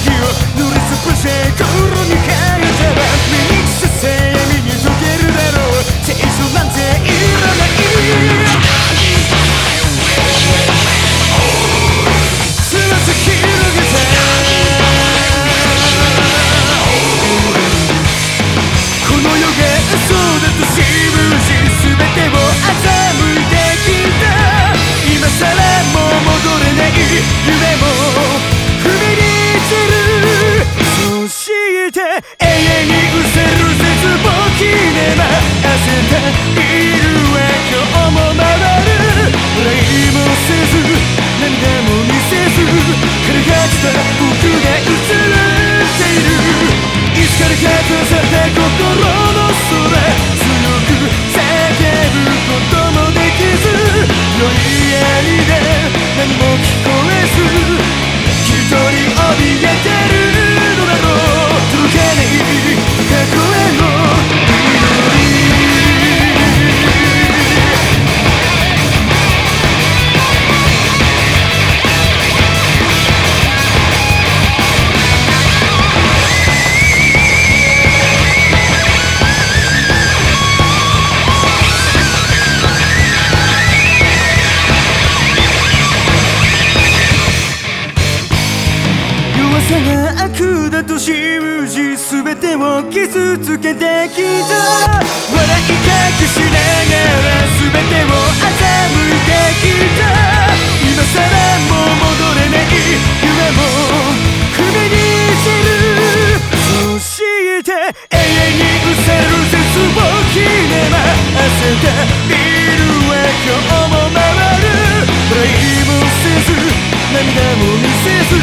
ぎを塗りつぶせ心に変えたらにくさせ闇に溶けるだろう聖書なんていらないつ広げてこの世が嘘だと信じ全てを欺いてきた今さらもう戻れない夢もに失せる絶望きれいな焦っているは今日も回る笑いもせず何でも見せず枯れ果てた僕が映っているいつから果たさた心の空強く叫ぶこともできず良い間に何だと信じ全てを傷つけてきた笑いたくしながら全てを欺いてきた今さらもう戻れない夢も踏みにじるそして永遠に失せる説を決めば焦ったビルは今日も回るブレもせず涙も見せず